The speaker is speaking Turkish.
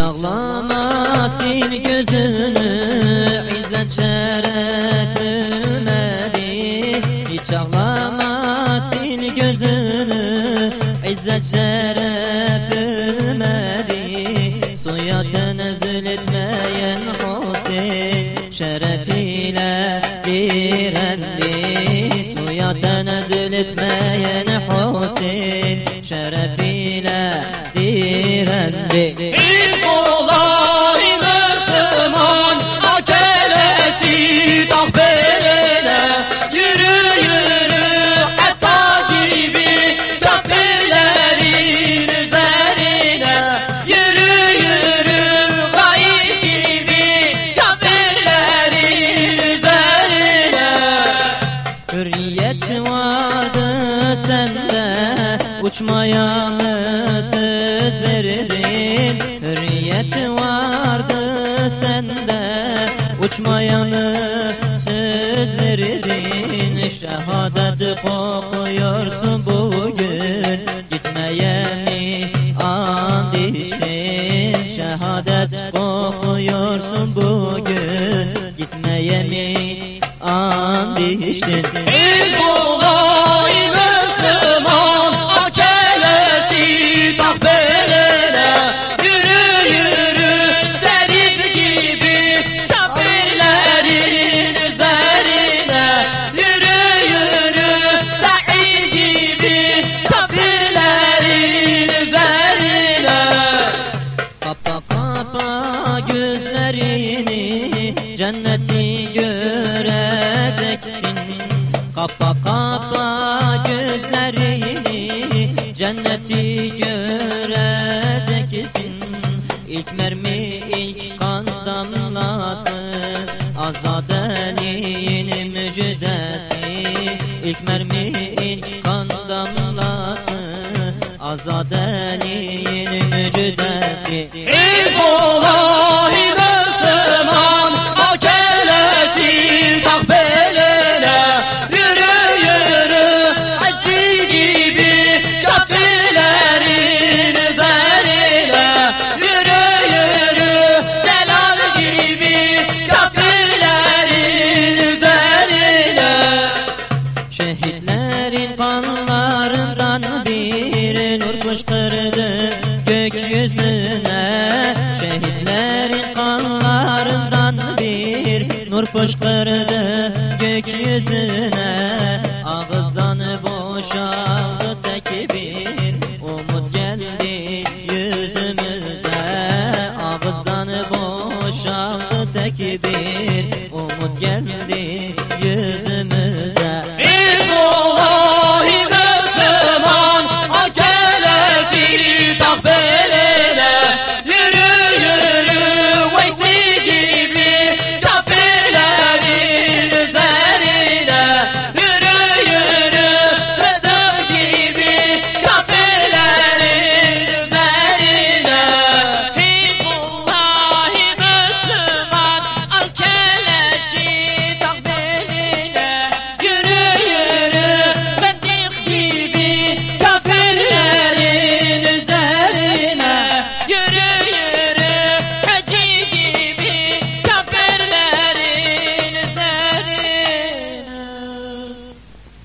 Ağlama sil gözünü İzzet şeref ölmedi Hiç ağlama sil gözünü İzzet şeref ölmedi Suya tenezzül etmeyen Hüseyin Şerefiyle direndi. Suya tenezzül etmeyen Hüseyin Şerefiyle direndi. İlk Uçmaya mı söz verdin Hürriyet vardı sende. Uçmaya mı söz verdin Şehadet kokuyorsun bugün. Gitmeye mi and içtin? Şehadet kokuyorsun bugün. Gitmeye mi and içtin? İlk Kapa kapa gözlerini cenneti göreceksin İlk mermi ilk kan damlası Azadeliğin müjdesi. İlk mermi ilk kan damlası Azadeliğin müjdesi. İlk nur fışkırdı gökyüzüne Ağızdan boşaldı tek bir umut geldi yüzümüze. Ağızdan boşaldı tek bir umut geldi yüzümüze